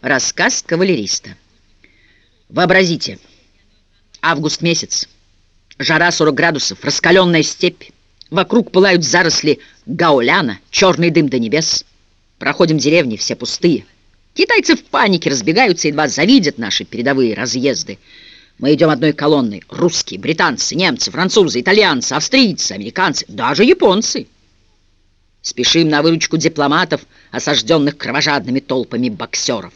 Рассказ кавалериста. Вообразите, август месяц, жара 40 градусов, раскаленная степь, вокруг пылают заросли гауляна, черный дым до небес. Проходим деревни, все пустые. Китайцы в панике разбегаются, едва завидят наши передовые разъезды. Мы идем одной колонной. Русские, британцы, немцы, французы, итальянцы, австрийцы, американцы, даже японцы. Спешим на выручку дипломатов, осажденных кровожадными толпами боксеров.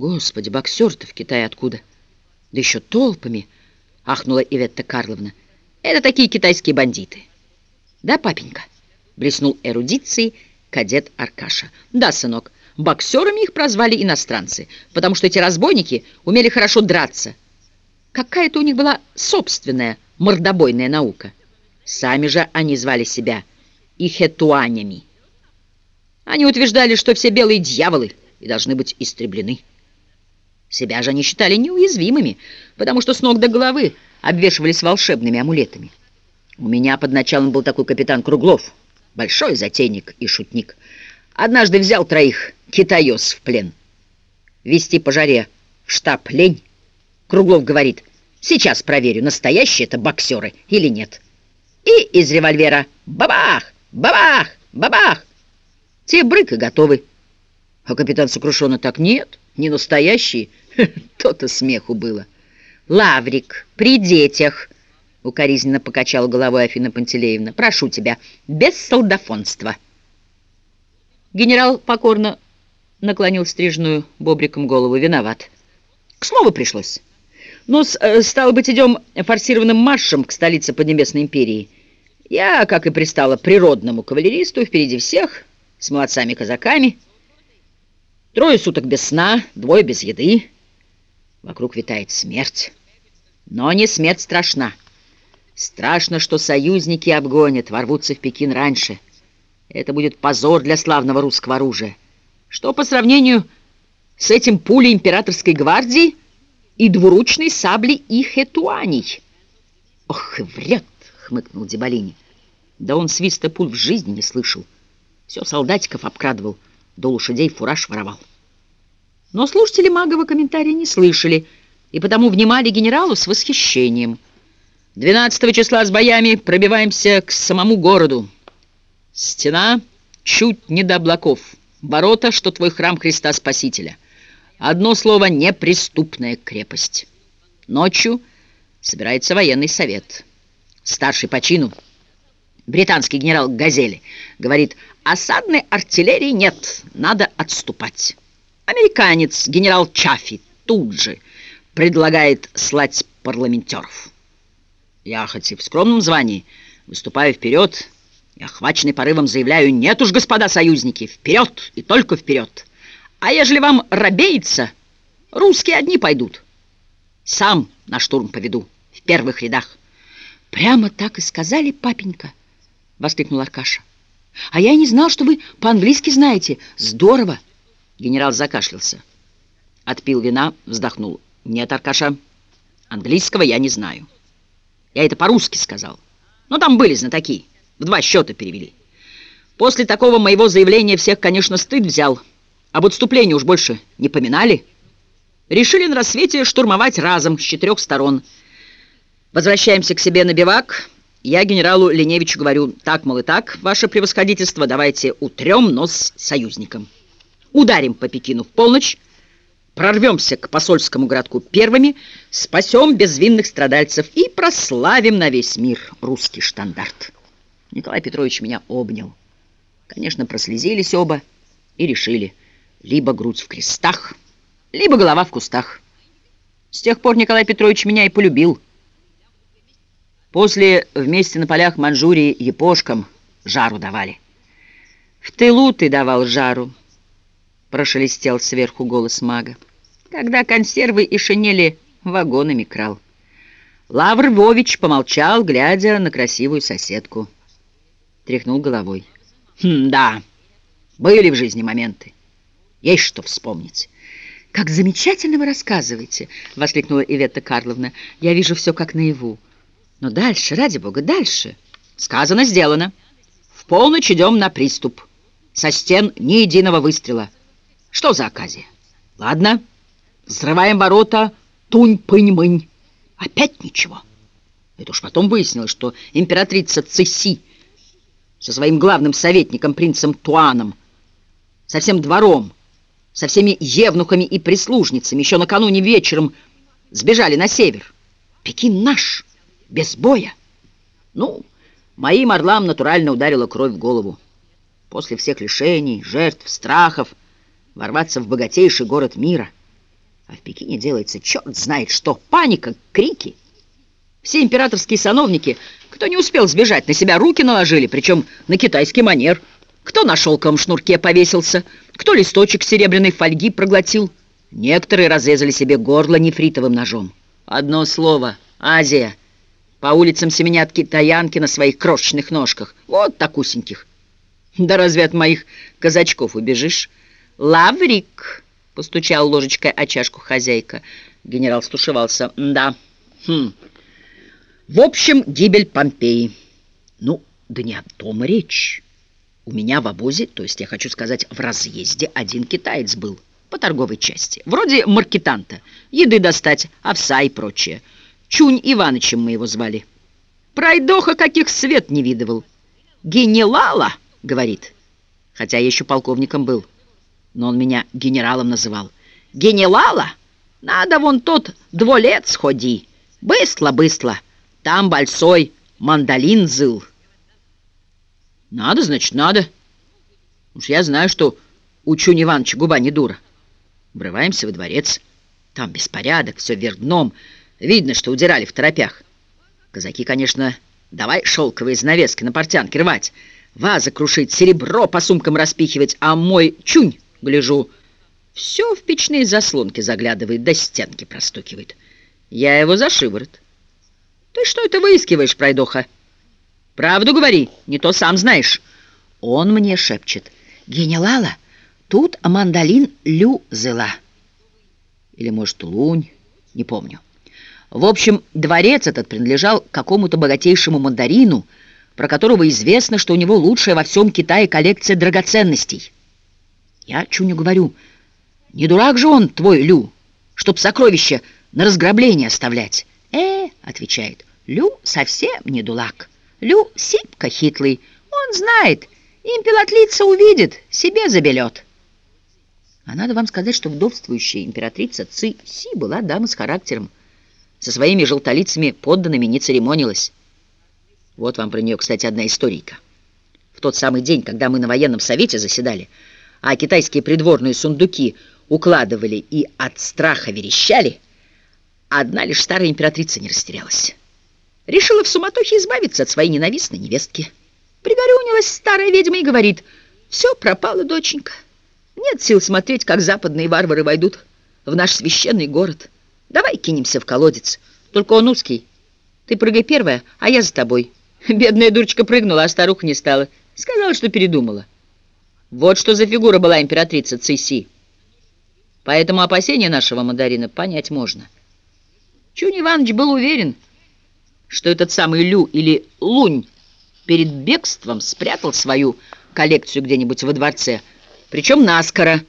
Господи, боксер-то в Китае откуда? Да еще толпами, ахнула Иветта Карловна. Это такие китайские бандиты. Да, папенька? Блеснул эрудицией кадет Аркаша. Да, сынок, боксерами их прозвали иностранцы, потому что эти разбойники умели хорошо драться. Какая-то у них была собственная мордобойная наука. Сами же они звали себя ихетуанями. Они утверждали, что все белые дьяволы и должны быть истреблены. Себя же они считали неуязвимыми, потому что с ног до головы обвешивались волшебными амулетами. У меня под началом был такой капитан Круглов, большой затейник и шутник. Однажды взял троих китаёс в плен. Вести по жаре в штаб лень. Круглов говорит, сейчас проверю, настоящие это боксеры или нет. И из револьвера бабах, бабах, бабах. Те брык и готовы. А капитан сокрушенно так нет, не настоящие. То-то смеху было. «Лаврик, при детях!» — укоризненно покачала головой Афина Пантелеевна. «Прошу тебя, без солдафонства!» Генерал покорно наклонил стрижную бобриком голову. «Виноват. К слову пришлось. Но, э, стало быть, идем форсированным маршем к столице Поднебесной империи. Я, как и пристала природному кавалеристу, впереди всех, с молодцами-казаками. Трое суток без сна, двое без еды». Вокруг витает смерть. Но не смерть страшна. Страшно, что союзники обгонят, ворвутся в Пекин раньше. Это будет позор для славного русского оружия. Что по сравнению с этим пулей императорской гвардии и двуручной саблей и хетуаней? Ох, врет, хмыкнул Дебалини. Да он свиста пуль в жизни не слышал. Все солдатиков обкрадывал, до лошадей фураж воровал. Но слушатели Магова комментария не слышали и потому внимали генералу с восхищением. 12 числа с боями пробиваемся к самому городу. Стена чуть не до облаков. Ворота, что твой храм Христа Спасителя. Одно слово — неприступная крепость. Ночью собирается военный совет. Старший по чину, британский генерал Газели, говорит, осадной артиллерии нет, надо отступать. Американец генерал Чаффи тут же предлагает слать парламентеров. Я хоть и в скромном звании выступаю вперед и охваченный порывом заявляю, нет уж, господа союзники, вперед и только вперед. А ежели вам робеется, русские одни пойдут. Сам на штурм поведу в первых рядах. Прямо так и сказали, папенька, воскликнул Аркаша. А я и не знал, что вы по-английски знаете. Здорово. Генерал закашлялся. Отпил вина, вздохнул. «Нет, Аркаша, английского я не знаю. Я это по-русски сказал. Но там были знатоки, в два счета перевели. После такого моего заявления всех, конечно, стыд взял. Об отступлении уж больше не поминали. Решили на рассвете штурмовать разом с четырех сторон. Возвращаемся к себе на бивак. Я генералу Леневичу говорю, так, мол, и так, ваше превосходительство, давайте утрем нос союзникам. Ударим по Пекину в полночь, прорвемся к посольскому городку первыми, спасем безвинных страдальцев и прославим на весь мир русский штандарт. Николай Петрович меня обнял. Конечно, прослезились оба и решили, либо грудь в крестах, либо голова в кустах. С тех пор Николай Петрович меня и полюбил. После вместе на полях Манчжурии епошкам жару давали. В тылу ты давал жару, прошелестел сверху голос мага. Когда консервы и шинели вагонами крал. Лавр Вович помолчал, глядя на красивую соседку. Тряхнул головой. «Хм, да, были в жизни моменты. Есть что вспомнить». «Как замечательно вы рассказываете!» — воскликнула Иветта Карловна. «Я вижу все как наяву. Но дальше, ради бога, дальше!» «Сказано, сделано. В полночь идем на приступ. Со стен ни единого выстрела». Что за оказия? Ладно, взрываем ворота, тунь-пынь-мынь. Опять ничего. Это уж потом выяснилось, что императрица Цеси со своим главным советником, принцем Туаном, со всем двором, со всеми евнухами и прислужницами еще накануне вечером сбежали на север. Пекин наш, без боя. Ну, моим орлам натурально ударила кровь в голову. После всех лишений, жертв, страхов ворваться в богатейший город мира. А в Пекине делается черт знает что. Паника, крики. Все императорские сановники, кто не успел сбежать, на себя руки наложили, причем на китайский манер. Кто на шелковом шнурке повесился, кто листочек серебряной фольги проглотил. Некоторые разрезали себе горло нефритовым ножом. Одно слово — Азия. По улицам семенят китаянки на своих крошечных ножках. Вот так усеньких. Да разве от моих казачков убежишь? Лаврик, постучал ложечкой о чашку хозяйка. Генерал стушевался. Да. Хм. В общем, гибель Помпеи. Ну, да не о том речь. У меня в обозе, то есть я хочу сказать в разъезде, один китаец был по торговой части. Вроде маркетанта. Еды достать, овса и прочее. Чунь Иванычем мы его звали. Пройдоха каких свет не видывал. Генелала, говорит. Хотя я еще полковником был. Но он меня генералом называл. Генелала? Надо вон тот дволет сходи. Быстро-быстро. Там большой мандалин зыл. Надо, значит, надо. Уж я знаю, что у Чунь Ивановича губа не дура. Врываемся во дворец. Там беспорядок, все вверх дном. Видно, что удирали в торопях. Казаки, конечно, давай шелковые занавески на портянке рвать, вазы крушить, серебро по сумкам распихивать, а мой чунь, гляжу, все в печные заслонки заглядывает, до стенки простукивает. Я его за шиворот. Ты что это выискиваешь, пройдоха? Правду говори, не то сам знаешь. Он мне шепчет. Генелала, тут мандалин Лю зыла. Или, может, Лунь, не помню. В общем, дворец этот принадлежал какому-то богатейшему мандарину, про которого известно, что у него лучшая во всем Китае коллекция драгоценностей. Я Чуню говорю, не дурак же он, твой Лю, чтоб сокровища на разграбление оставлять. «Э, — отвечает, — Лю совсем не дулак. Лю сипка хитрый. Он знает, императрица увидит, себе забелет». А надо вам сказать, что вдовствующая императрица Ци Си была дама с характером, со своими желтолицами подданными не церемонилась. Вот вам про нее, кстати, одна историйка. В тот самый день, когда мы на военном совете заседали, а китайские придворные сундуки укладывали и от страха верещали, одна лишь старая императрица не растерялась. Решила в суматохе избавиться от своей ненавистной невестки. Пригорюнилась старая ведьма и говорит, «Все пропало, доченька. Нет сил смотреть, как западные варвары войдут в наш священный город». Давай кинемся в колодец. Только он узкий. Ты прыгай первая, а я за тобой. Бедная дурочка прыгнула, а старуха не стала. Сказала, что передумала. Вот что за фигура была императрица Циси. Поэтому опасения нашего мандарина понять можно. Чунь Иванович был уверен, что этот самый Лю или Лунь перед бегством спрятал свою коллекцию где-нибудь во дворце, причем наскоро.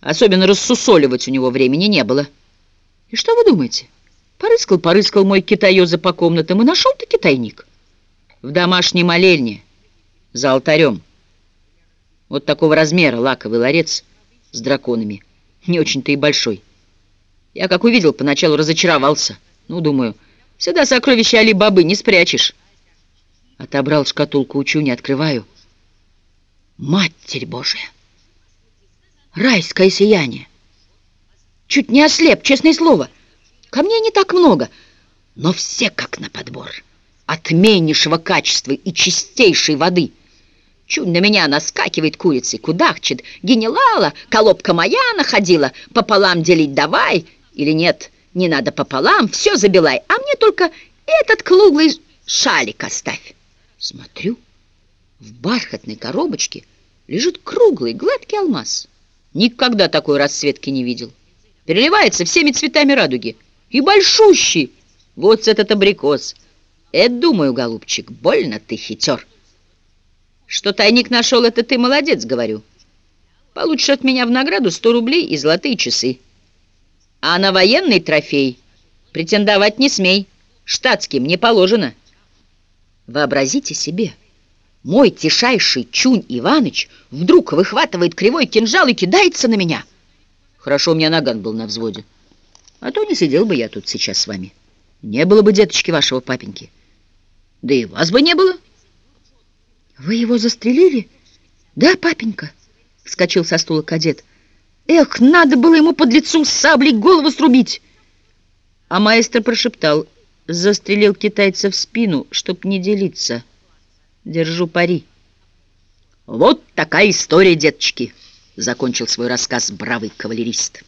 Особенно рассусоливать у него времени не было. Что вы думаете? Порыскал, порыскал мой китаёза по комнатам и нашел-таки тайник. В домашней молельне, за алтарем. Вот такого размера лаковый ларец с драконами. Не очень-то и большой. Я, как увидел, поначалу разочаровался. Ну, думаю, сюда сокровища Али-Бабы не спрячешь. Отобрал шкатулку учу, не открываю. Матерь Божия! Райское сияние! Чуть не ослеп, честное слово. Камней не так много, но все как на подбор. Отменнейшего качества и чистейшей воды. Чуть на меня наскакивает курицей, кудахчет. Генелала, колобка моя находила, пополам делить давай. Или нет, не надо пополам, все забилай, а мне только этот круглый шалик оставь. Смотрю, в бархатной коробочке лежит круглый, гладкий алмаз. Никогда такой расцветки не видел переливается всеми цветами радуги. И большущий. Вот этот абрикос. Это, думаю, голубчик, больно ты хитер. Что тайник нашел, это ты молодец, говорю. получишь от меня в награду 100 рублей и золотые часы. А на военный трофей претендовать не смей, штатским не положено. Вообразите себе, мой тишайший Чунь Иваныч вдруг выхватывает кривой кинжал и кидается на меня. Хорошо, у меня наган был на взводе. А то не сидел бы я тут сейчас с вами. Не было бы деточки вашего папеньки. Да и вас бы не было. Вы его застрелили? Да, папенька? Вскочил со стула кадет. Эх, надо было ему под лицом саблей голову срубить. А маэстро прошептал. Застрелил китайца в спину, чтоб не делиться. Держу пари. Вот такая история, деточки, закончил свой рассказ бравый кавалерист.